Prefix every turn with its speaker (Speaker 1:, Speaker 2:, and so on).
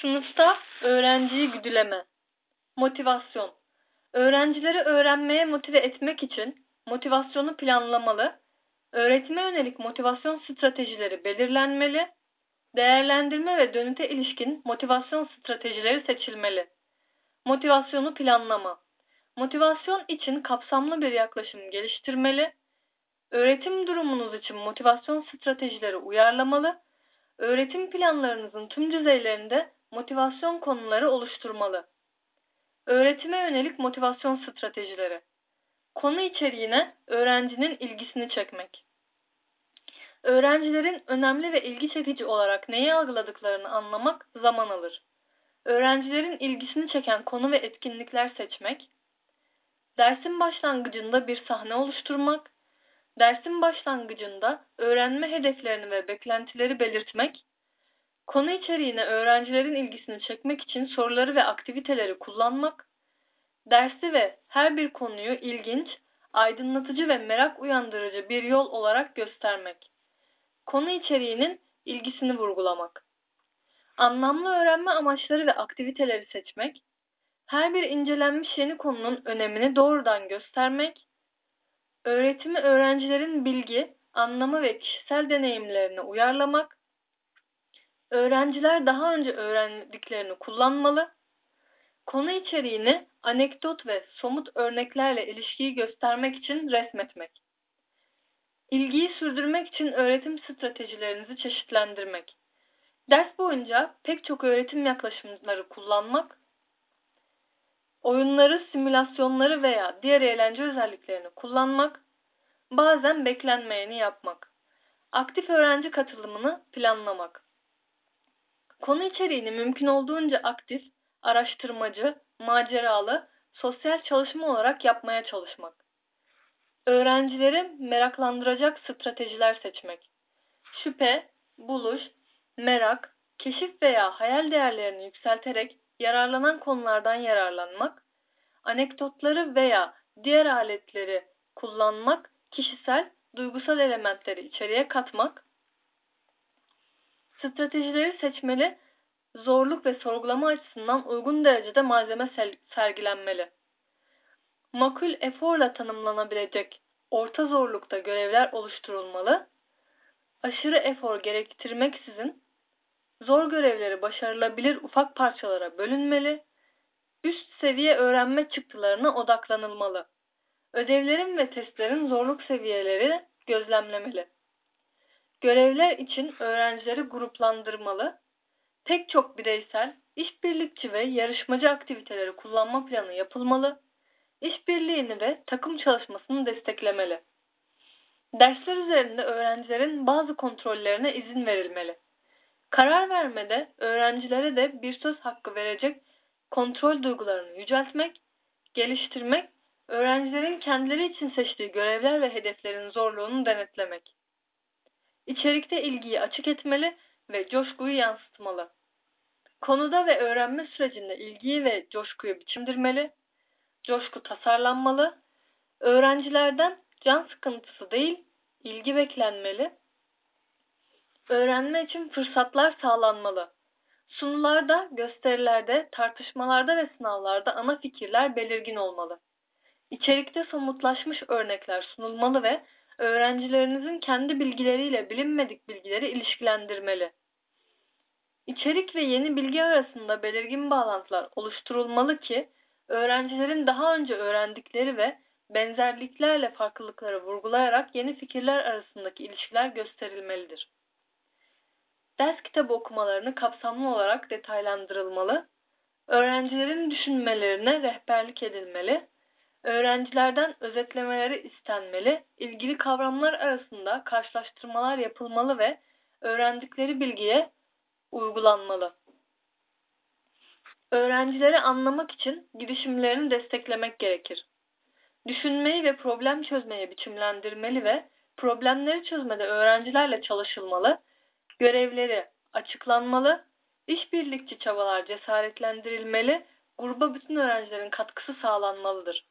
Speaker 1: Sınıfta öğrenciyi güdüleme. Motivasyon. Öğrencileri öğrenmeye motive etmek için motivasyonu planlamalı, öğretime yönelik motivasyon stratejileri belirlenmeli, değerlendirme ve dönüte ilişkin motivasyon stratejileri seçilmeli. Motivasyonu planlama. Motivasyon için kapsamlı bir yaklaşım geliştirmeli, öğretim durumunuz için motivasyon stratejileri uyarlamalı, öğretim planlarınızın tüm düzeylerinde motivasyon konuları oluşturmalı. Öğretime yönelik motivasyon stratejileri. Konu içeriğine öğrencinin ilgisini çekmek. Öğrencilerin önemli ve ilgi çekici olarak neyi algıladıklarını anlamak zaman alır. Öğrencilerin ilgisini çeken konu ve etkinlikler seçmek. Dersin başlangıcında bir sahne oluşturmak. Dersin başlangıcında öğrenme hedeflerini ve beklentileri belirtmek. Konu içeriğine öğrencilerin ilgisini çekmek için soruları ve aktiviteleri kullanmak, dersi ve her bir konuyu ilginç, aydınlatıcı ve merak uyandırıcı bir yol olarak göstermek. Konu içeriğinin ilgisini vurgulamak. Anlamlı öğrenme amaçları ve aktiviteleri seçmek, her bir incelenmiş yeni konunun önemini doğrudan göstermek, öğretimi öğrencilerin bilgi, anlamı ve kişisel deneyimlerine uyarlamak, Öğrenciler daha önce öğrendiklerini kullanmalı. Konu içeriğini anekdot ve somut örneklerle ilişkiyi göstermek için resmetmek. İlgiyi sürdürmek için öğretim stratejilerinizi çeşitlendirmek. Ders boyunca pek çok öğretim yaklaşımları kullanmak, oyunları, simülasyonları veya diğer eğlence özelliklerini kullanmak, bazen beklenmeyeni yapmak. Aktif öğrenci katılımını planlamak. Konu içeriğini mümkün olduğunca aktif, araştırmacı, maceralı, sosyal çalışma olarak yapmaya çalışmak. Öğrencileri meraklandıracak stratejiler seçmek. Şüphe, buluş, merak, keşif veya hayal değerlerini yükselterek yararlanan konulardan yararlanmak, anekdotları veya diğer aletleri kullanmak, kişisel, duygusal elementleri içeriye katmak, Stratejileri seçmeli, zorluk ve sorgulama açısından uygun derecede malzeme sergilenmeli. Makul eforla tanımlanabilecek orta zorlukta görevler oluşturulmalı, aşırı efor gerektirmeksizin zor görevleri başarılabilir ufak parçalara bölünmeli, üst seviye öğrenme çıktılarına odaklanılmalı. Ödevlerin ve testlerin zorluk seviyeleri gözlemlemeli. Görevler için öğrencileri gruplandırmalı, tek çok bireysel, işbirlikçi ve yarışmacı aktiviteleri kullanma planı yapılmalı, işbirliğini ve takım çalışmasını desteklemeli. Dersler üzerinde öğrencilerin bazı kontrollerine izin verilmeli. Karar vermede öğrencilere de bir söz hakkı verecek kontrol duygularını yüceltmek, geliştirmek, öğrencilerin kendileri için seçtiği görevler ve hedeflerin zorluğunu denetlemek. İçerikte ilgiyi açık etmeli ve coşkuyu yansıtmalı. Konuda ve öğrenme sürecinde ilgiyi ve coşkuyu biçimdirmeli. Coşku tasarlanmalı. Öğrencilerden can sıkıntısı değil, ilgi beklenmeli. Öğrenme için fırsatlar sağlanmalı. Sunularda, gösterilerde, tartışmalarda ve sınavlarda ana fikirler belirgin olmalı. İçerikte somutlaşmış örnekler sunulmalı ve öğrencilerinizin kendi bilgileriyle bilinmedik bilgileri ilişkilendirmeli. İçerik ve yeni bilgi arasında belirgin bağlantılar oluşturulmalı ki öğrencilerin daha önce öğrendikleri ve benzerliklerle farklılıkları vurgulayarak yeni fikirler arasındaki ilişkiler gösterilmelidir. Ders kitabı okumalarını kapsamlı olarak detaylandırılmalı, öğrencilerin düşünmelerine rehberlik edilmeli, Öğrencilerden özetlemeleri istenmeli, ilgili kavramlar arasında karşılaştırmalar yapılmalı ve öğrendikleri bilgiye uygulanmalı. Öğrencileri anlamak için girişimlerini desteklemek gerekir. Düşünmeyi ve problem çözmeyi biçimlendirmeli ve problemleri çözmede öğrencilerle çalışılmalı, görevleri açıklanmalı, işbirlikçi çabalar cesaretlendirilmeli, gruba bütün öğrencilerin katkısı sağlanmalıdır.